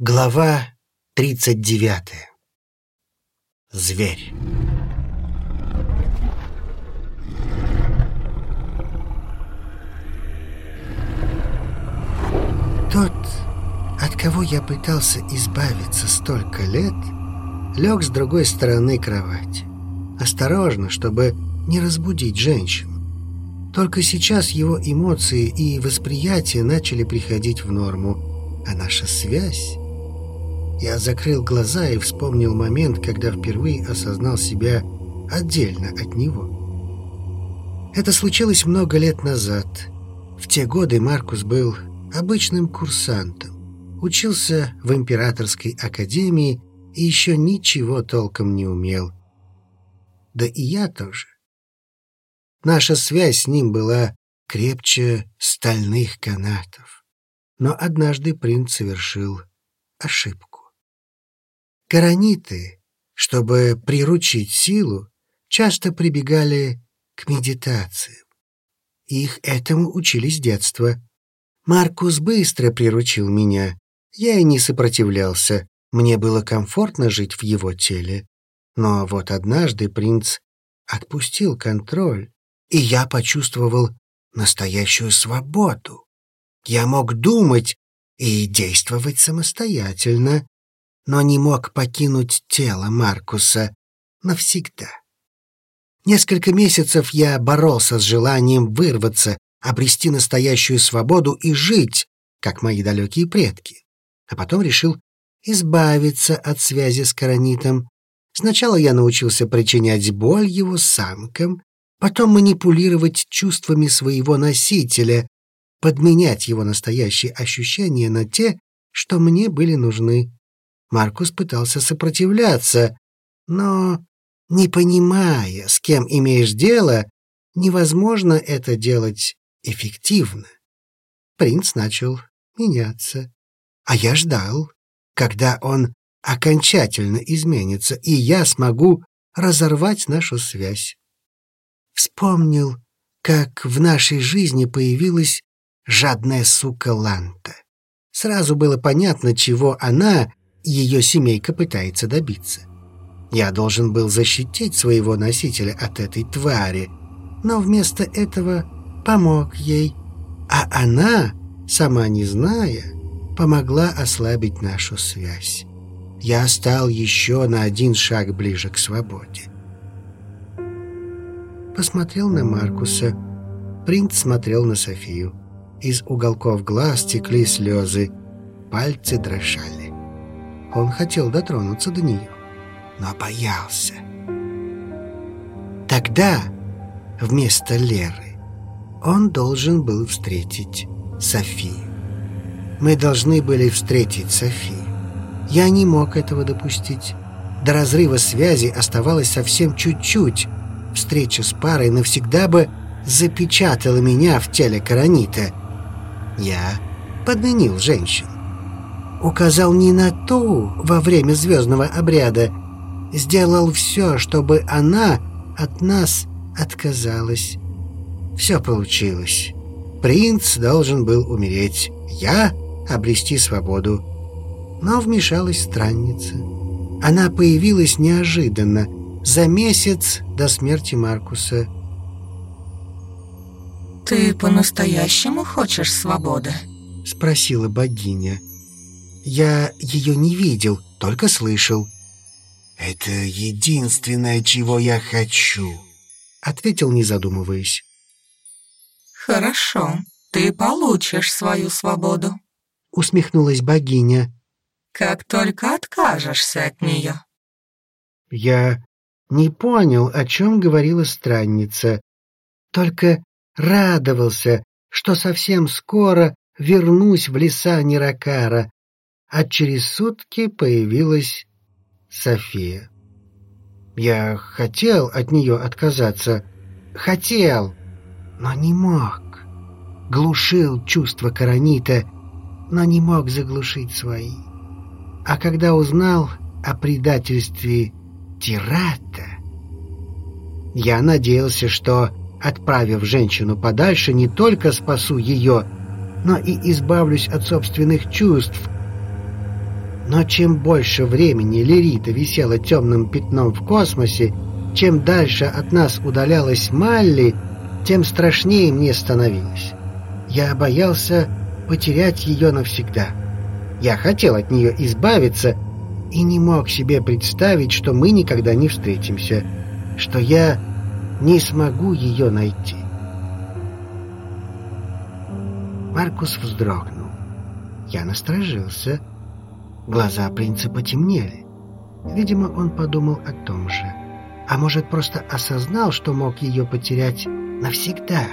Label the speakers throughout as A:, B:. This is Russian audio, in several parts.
A: Глава 39. Зверь. Тот, от кого я пытался избавиться столько лет, лег с другой стороны кровати. Осторожно, чтобы не разбудить женщину. Только сейчас его эмоции и восприятие начали приходить в норму, а наша связь я закрыл глаза и вспомнил момент, когда впервые осознал себя отдельно от него. Это случилось много лет назад. В те годы Маркус был обычным курсантом, учился в императорской академии и еще ничего толком не умел. Да и я тоже. Наша связь с ним была крепче стальных канатов. Но однажды принц совершил ошибку. Караниты, чтобы приручить силу, часто прибегали к медитациям. Их этому учили с детства. Маркус быстро приручил меня. Я и не сопротивлялся. Мне было комфортно жить в его теле. Но вот однажды принц отпустил контроль, и я почувствовал настоящую свободу. Я мог думать и действовать самостоятельно, но не мог покинуть тело Маркуса навсегда. Несколько месяцев я боролся с желанием вырваться, обрести настоящую свободу и жить, как мои далекие предки. А потом решил избавиться от связи с Каранитом. Сначала я научился причинять боль его самкам, потом манипулировать чувствами своего носителя, подменять его настоящие ощущения на те, что мне были нужны. Маркус пытался сопротивляться, но, не понимая, с кем имеешь дело, невозможно это делать эффективно. Принц начал меняться, а я ждал, когда он окончательно изменится, и я смогу разорвать нашу связь. Вспомнил, как в нашей жизни появилась жадная сука Ланта. Сразу было понятно, чего она ее семейка пытается добиться. Я должен был защитить своего носителя от этой твари, но вместо этого помог ей, а она, сама не зная, помогла ослабить нашу связь. Я стал еще на один шаг ближе к свободе. Посмотрел на Маркуса. Принц смотрел на Софию. Из уголков глаз текли слезы, пальцы дрожали. Он хотел дотронуться до нее, но боялся. Тогда вместо Леры он должен был встретить Софию. Мы должны были встретить Софию. Я не мог этого допустить. До разрыва связи оставалось совсем чуть-чуть. Встреча с парой навсегда бы запечатала меня в теле Каранита. Я подменил женщину указал не на ту во время звездного обряда, сделал все, чтобы она от нас отказалась. Все получилось. Принц должен был умереть, я обрести свободу. Но вмешалась странница. Она появилась неожиданно, за месяц до смерти Маркуса.
B: «Ты по-настоящему хочешь свободы?»
A: — спросила богиня. Я ее не видел, только слышал. «Это единственное, чего я хочу», — ответил, не задумываясь.
B: «Хорошо, ты получишь свою свободу», —
A: усмехнулась богиня.
B: «Как только откажешься от нее».
A: Я не понял, о чем говорила странница, только радовался, что совсем скоро вернусь в леса Неракара, а через сутки появилась София. Я хотел от нее отказаться, хотел, но не мог. Глушил чувства Каранита, но не мог заглушить свои. А когда узнал о предательстве Тирата, я надеялся, что, отправив женщину подальше, не только спасу ее, но и избавлюсь от собственных чувств — Но чем больше времени Лерита висела темным пятном в космосе, чем дальше от нас удалялась Малли, тем страшнее мне становилось. Я боялся потерять ее навсегда. Я хотел от нее избавиться и не мог себе представить, что мы никогда не встретимся, что я не смогу ее найти. Маркус вздрогнул. Я насторожился. Глаза принца потемнели. Видимо, он подумал о том же. А может, просто осознал, что мог ее потерять навсегда.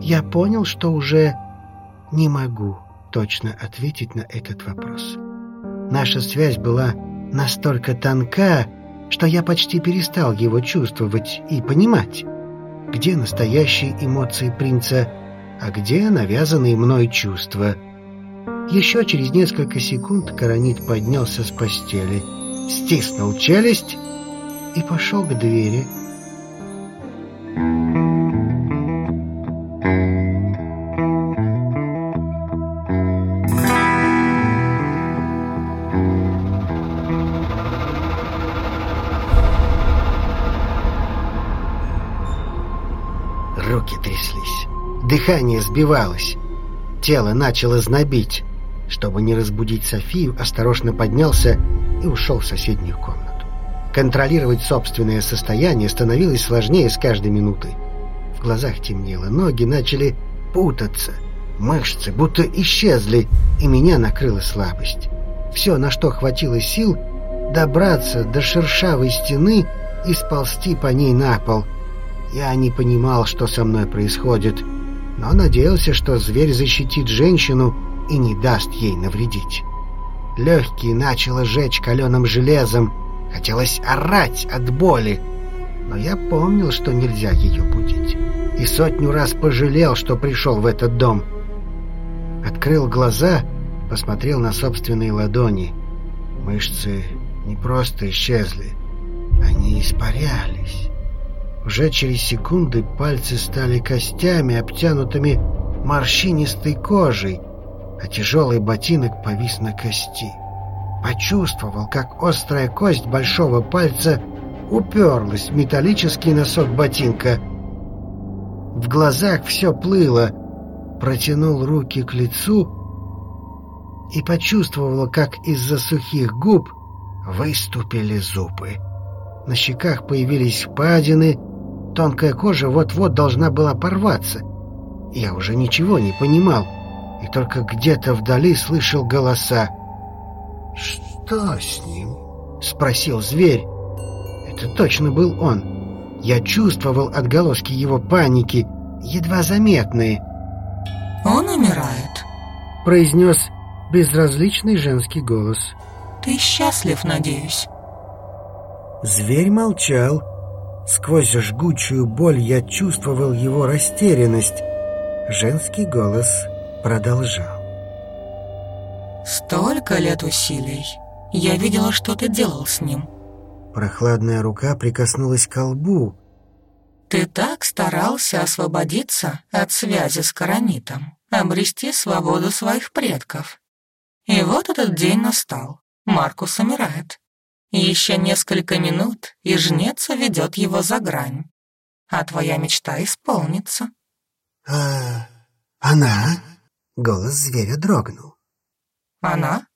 A: Я понял, что уже не могу точно ответить на этот вопрос. Наша связь была настолько тонка, что я почти перестал его чувствовать и понимать, где настоящие эмоции принца, а где навязанные мной чувства. Еще через несколько секунд Каранит поднялся с постели, стиснул челюсть и пошел к двери. Руки тряслись, дыхание сбивалось, тело начало знобить. Чтобы не разбудить Софию, осторожно поднялся и ушел в соседнюю комнату. Контролировать собственное состояние становилось сложнее с каждой минутой. В глазах темнело, ноги начали путаться, мышцы будто исчезли, и меня накрыла слабость. Все, на что хватило сил, добраться до шершавой стены и сползти по ней на пол — я не понимал, что со мной происходит, но надеялся, что зверь защитит женщину и не даст ей навредить. Легкие начало жечь каленым железом, хотелось орать от боли, но я помнил, что нельзя ее будить, и сотню раз пожалел, что пришел в этот дом. Открыл глаза, посмотрел на собственные ладони. Мышцы не просто исчезли, они испарялись. Уже через секунды пальцы стали костями, обтянутыми морщинистой кожей, а тяжелый ботинок повис на кости. Почувствовал, как острая кость большого пальца уперлась в металлический носок ботинка. В глазах все плыло. Протянул руки к лицу и почувствовал, как из-за сухих губ выступили зубы. На щеках появились впадины, Тонкая кожа вот-вот должна была порваться. Я уже ничего не понимал, только где-то вдали слышал голоса. «Что с ним?» — спросил зверь. Это точно был он. Я чувствовал отголоски его паники, едва заметные.
C: «Он умирает», —
A: произнес безразличный женский голос.
C: «Ты счастлив, надеюсь?»
A: Зверь молчал, Сквозь жгучую боль я чувствовал его растерянность. Женский голос продолжал.
C: «Столько лет усилий. Я видела, что ты делал с ним».
A: Прохладная рука прикоснулась к лбу.
C: «Ты так старался освободиться от связи с Коронитом, обрести свободу своих предков. И вот этот день настал. Маркус умирает. Еще несколько минут, и жнец ведет его за грань. А твоя мечта исполнится.
A: «А она?» — голос зверя дрогнул.
C: «Она?»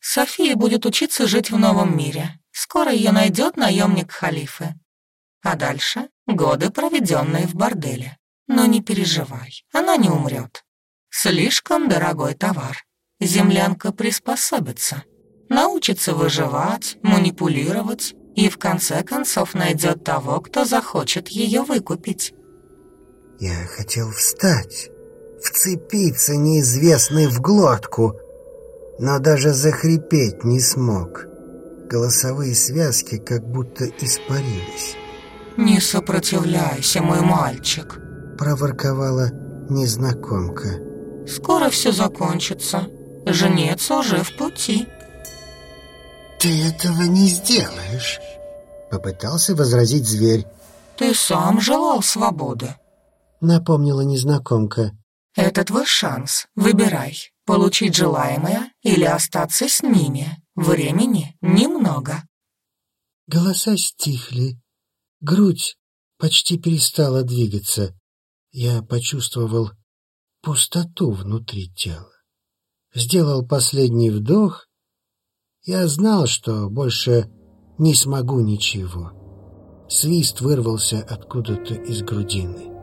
C: София будет учиться жить в новом мире. Скоро ее найдет наемник халифы. А дальше — годы, проведенные в борделе. Но не переживай, она не умрет. Слишком дорогой товар. Землянка приспособится научится выживать, манипулировать и в конце концов найдет того, кто захочет ее выкупить.
A: Я хотел встать, вцепиться неизвестный в глотку, но даже захрипеть не смог. Голосовые связки как будто испарились.
C: «Не сопротивляйся, мой мальчик», —
A: проворковала незнакомка.
C: «Скоро все закончится. Женец уже в пути».
A: «Ты этого не сделаешь», — попытался возразить зверь.
C: «Ты сам желал свободы», —
A: напомнила незнакомка.
B: Это твой шанс. Выбирай, получить желаемое или остаться с ними. Времени немного.
A: Голоса стихли. Грудь почти перестала двигаться. Я почувствовал пустоту внутри тела. Сделал последний вдох. Я знал, что больше не смогу ничего. Свист вырвался откуда-то из грудины.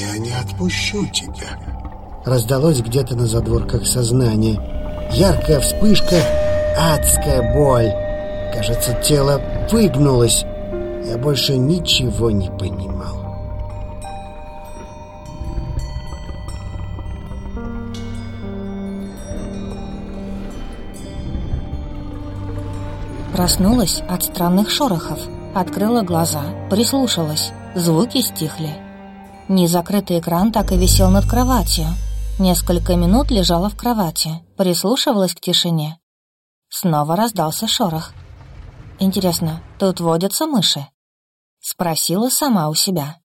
D: «Я не отпущу тебя»,
A: раздалось где-то на задворках сознания. Яркая вспышка, адская боль. Кажется, тело выгнулось. Я больше ничего не понимал.
C: Проснулась от странных шорохов. Открыла глаза, прислушалась. Звуки стихли. Незакрытый экран так и висел над кроватью. Несколько минут лежала в кровати, прислушивалась к тишине. Снова раздался шорох. «Интересно, тут водятся мыши?» Спросила сама у себя.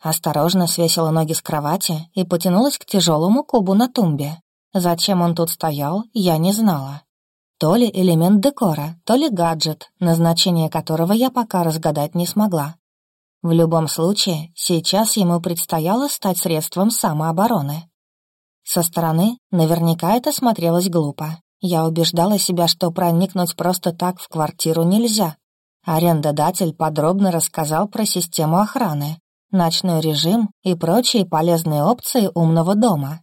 C: Осторожно свесила ноги с кровати и потянулась к тяжелому кубу на тумбе. Зачем он тут стоял, я не знала. То ли элемент декора, то ли гаджет, назначение которого я пока разгадать не смогла. В любом случае, сейчас ему предстояло стать средством самообороны. Со стороны наверняка это смотрелось глупо. Я убеждала себя, что проникнуть просто так в квартиру нельзя. Арендодатель подробно рассказал про систему охраны, ночной режим и прочие полезные опции умного дома.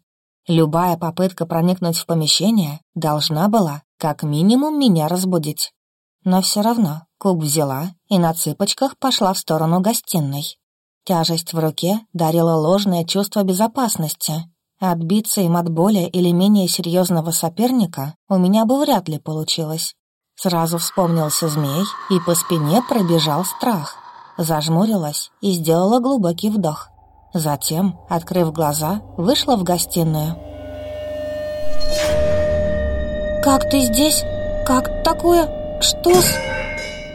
C: Любая попытка проникнуть в помещение должна была, как минимум, меня разбудить. Но все равно куб взяла и на цыпочках пошла в сторону гостиной. Тяжесть в руке дарила ложное чувство безопасности, Отбиться им от более или менее серьезного соперника у меня бы вряд ли получилось. Сразу вспомнился змей, и по спине пробежал страх. Зажмурилась и сделала глубокий вдох. Затем, открыв глаза, вышла в гостиную. «Как ты здесь? Как такое? Что с...»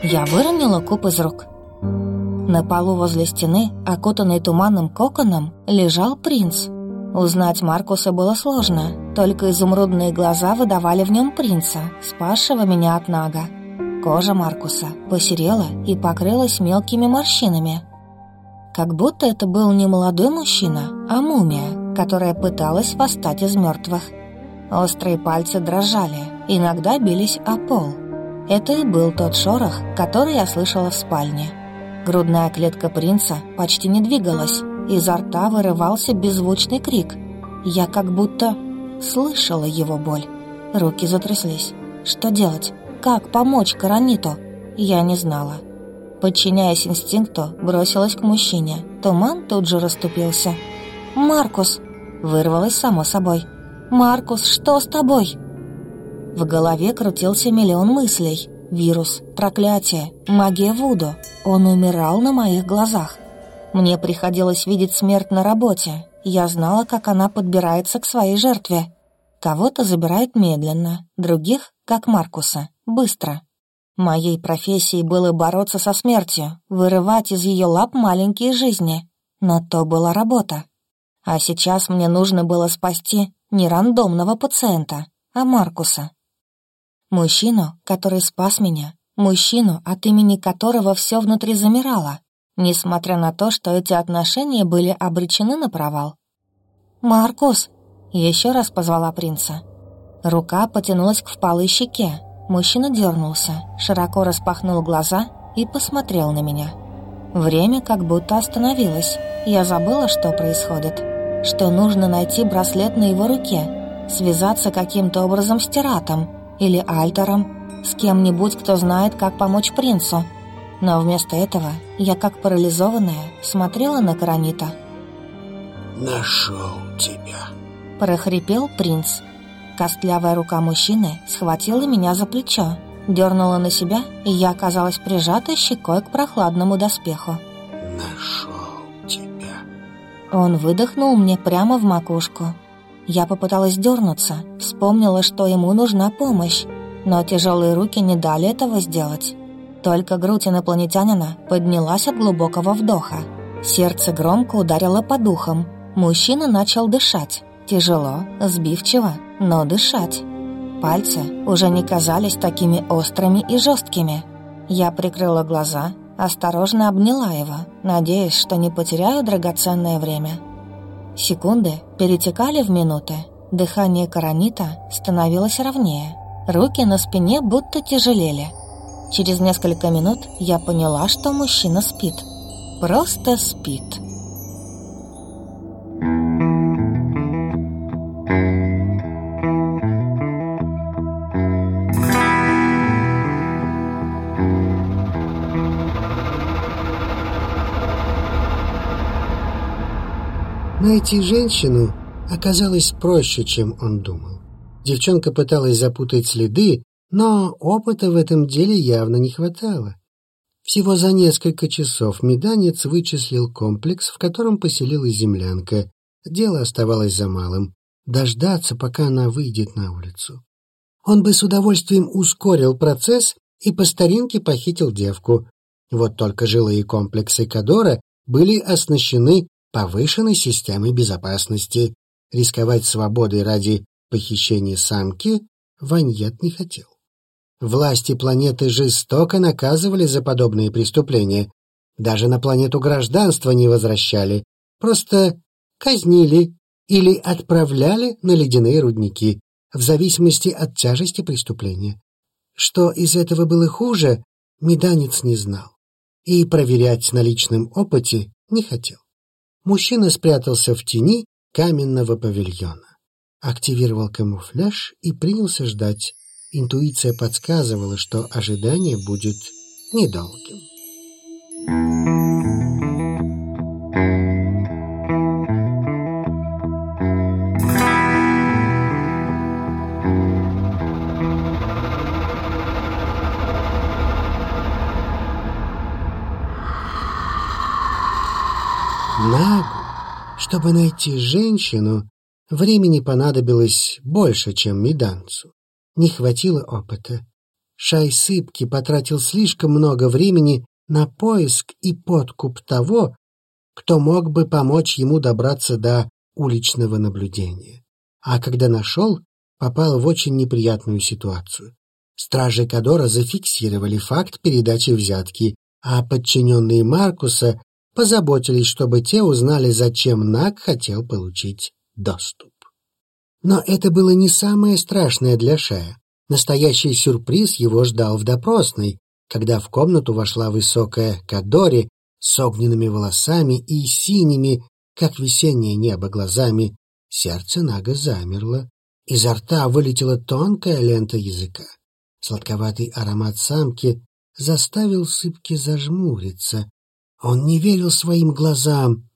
C: Я выронила куб из рук. На полу возле стены, окутанный туманным коконом, лежал принц — Узнать Маркуса было сложно, только изумрудные глаза выдавали в нем принца, спасшего меня от Нага. Кожа Маркуса посерела и покрылась мелкими морщинами. Как будто это был не молодой мужчина, а мумия, которая пыталась восстать из мертвых. Острые пальцы дрожали, иногда бились о пол. Это и был тот шорох, который я слышала в спальне. Грудная клетка принца почти не двигалась, Изо рта вырывался беззвучный крик. Я как будто слышала его боль. Руки затряслись. Что делать? Как помочь Караниту? Я не знала. Подчиняясь инстинкту, бросилась к мужчине. Туман тут же расступился. «Маркус!» — вырвалось само собой. «Маркус, что с тобой?» В голове крутился миллион мыслей. Вирус, проклятие, магия Вуду. Он умирал на моих глазах. Мне приходилось видеть смерть на работе. Я знала, как она подбирается к своей жертве. Кого-то забирает медленно, других, как Маркуса, быстро. Моей профессией было бороться со смертью, вырывать из ее лап маленькие жизни. Но то была работа. А сейчас мне нужно было спасти не рандомного пациента, а Маркуса. Мужчину, который спас меня, мужчину, от имени которого все внутри замирало, несмотря на то, что эти отношения были обречены на провал. «Маркус!» — еще раз позвала принца. Рука потянулась к впалой щеке. Мужчина дернулся, широко распахнул глаза и посмотрел на меня. Время как будто остановилось. Я забыла, что происходит. Что нужно найти браслет на его руке, связаться каким-то образом с Тиратом или Альтером, с кем-нибудь, кто знает, как помочь принцу — но вместо этого я, как парализованная, смотрела на Каранита.
D: «Нашел тебя», —
C: прохрипел принц. Костлявая рука мужчины схватила меня за плечо, дернула на себя, и я оказалась прижатой щекой к прохладному доспеху.
D: «Нашел тебя».
C: Он выдохнул мне прямо в макушку. Я попыталась дернуться, вспомнила, что ему нужна помощь, но тяжелые руки не дали этого сделать. Только грудь инопланетянина поднялась от глубокого вдоха. Сердце громко ударило по духам. Мужчина начал дышать. Тяжело, сбивчиво, но дышать. Пальцы уже не казались такими острыми и жесткими. Я прикрыла глаза, осторожно обняла его, надеясь, что не потеряю драгоценное время. Секунды перетекали в минуты. Дыхание Каранита становилось ровнее. Руки на спине будто тяжелели. Через несколько минут я поняла, что мужчина спит. Просто спит.
A: Найти женщину оказалось проще, чем он думал. Девчонка пыталась запутать следы, но опыта в этом деле явно не хватало. Всего за несколько часов меданец вычислил комплекс, в котором поселилась землянка. Дело оставалось за малым — дождаться, пока она выйдет на улицу. Он бы с удовольствием ускорил процесс и по старинке похитил девку. Вот только жилые комплексы Кадора были оснащены повышенной системой безопасности. Рисковать свободой ради похищения самки Ваньет не хотел. Власти планеты жестоко наказывали за подобные преступления. Даже на планету гражданства не возвращали, просто казнили или отправляли на ледяные рудники, в зависимости от тяжести преступления. Что из этого было хуже, Меданец не знал и проверять на личном опыте не хотел. Мужчина спрятался в тени каменного павильона, активировал камуфляж и принялся ждать. Интуиция подсказывала, что ожидание будет недолгим. Нагу, чтобы найти женщину, времени понадобилось больше, чем Меданцу. Не хватило опыта. Шай Сыпки потратил слишком много времени на поиск и подкуп того, кто мог бы помочь ему добраться до уличного наблюдения. А когда нашел, попал в очень неприятную ситуацию. Стражи Кадора зафиксировали факт передачи взятки, а подчиненные Маркуса позаботились, чтобы те узнали, зачем Наг хотел получить доступ. Но это было не самое страшное для Шая. Настоящий сюрприз его ждал в допросной, когда в комнату вошла высокая Кадори с огненными волосами и синими, как весеннее небо, глазами. Сердце Нага замерло. Изо рта вылетела тонкая лента языка. Сладковатый аромат самки заставил Сыпки зажмуриться, он не верил своим глазам.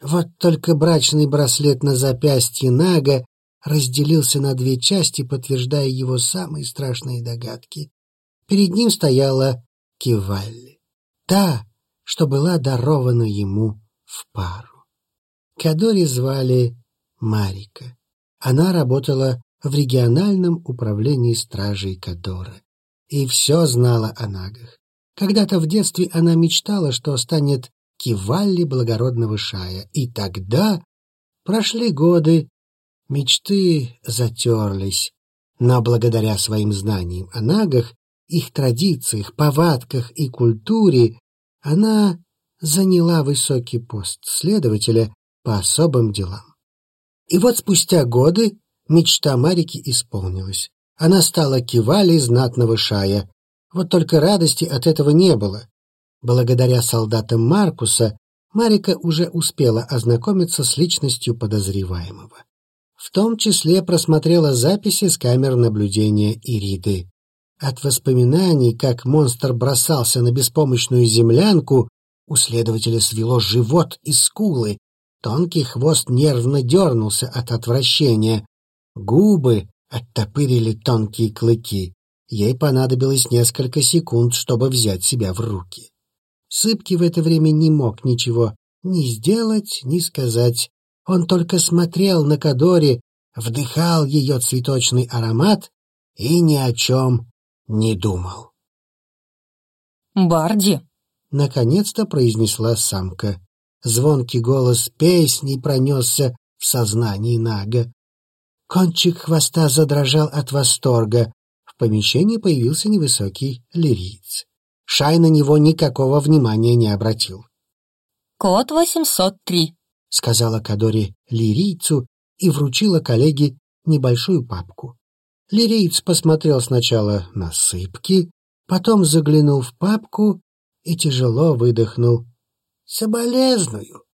A: Вот только брачный браслет на запястье Нага разделился на две части, подтверждая его самые страшные догадки. Перед ним стояла Кивалли, та, что была дарована ему в пару. Кадори звали Марика. Она работала в региональном управлении стражей Кадора и все знала о нагах. Когда-то в детстве она мечтала, что станет кивалли благородного шая, и тогда прошли годы, мечты затерлись, но благодаря своим знаниям о нагах, их традициях, повадках и культуре она заняла высокий пост следователя по особым делам. И вот спустя годы мечта Марики исполнилась. Она стала кивали знатного шая, вот только радости от этого не было. Благодаря солдатам Маркуса Марика уже успела ознакомиться с личностью подозреваемого. В том числе просмотрела записи с камер наблюдения Ириды. От воспоминаний, как монстр бросался на беспомощную землянку, у следователя свело живот и скулы, тонкий хвост нервно дернулся от отвращения, губы оттопырили тонкие клыки. Ей понадобилось несколько секунд, чтобы взять себя в руки. Сыпки в это время не мог ничего ни сделать, ни сказать. Он только смотрел на Кадори, вдыхал ее цветочный аромат и ни о чем не думал.
C: «Барди!»
A: — наконец-то произнесла самка. Звонкий голос песни пронесся в сознании Нага. Кончик хвоста задрожал от восторга. В помещении появился невысокий лириец. Шай на него никакого внимания не обратил.
C: «Код 803», —
A: сказала Кадори лирийцу и вручила коллеге небольшую папку. Лирийц посмотрел сначала на сыпки, потом заглянул в папку и тяжело выдохнул. «Соболезную».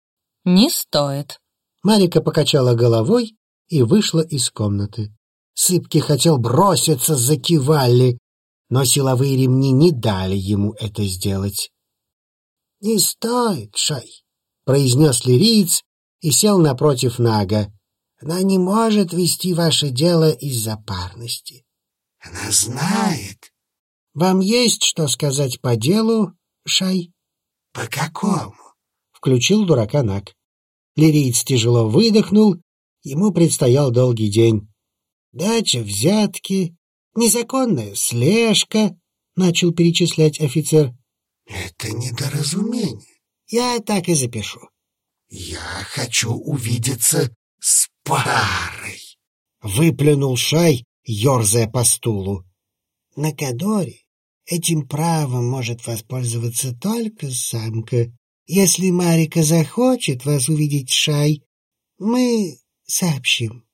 C: «Не стоит».
A: Марика покачала головой и вышла из комнаты. Сыпки хотел броситься за Кивалли, но силовые ремни не дали ему это сделать. — Не стоит, Шай, — произнес лириец и сел напротив Нага. — Она не может вести ваше дело из-за парности.
D: — Она знает.
A: — Вам есть что сказать по делу, Шай?
D: — По какому?
A: — включил дурака Наг. Лириец тяжело выдохнул, ему предстоял долгий день. Дача, взятки, незаконная слежка, — начал перечислять офицер.
D: — Это недоразумение.
A: Я так и запишу.
D: — Я хочу увидеться с парой.
A: Выплюнул Шай, ерзая по стулу.
D: — На Кадоре этим правом может воспользоваться только самка. Если Марика захочет вас увидеть, Шай, мы сообщим.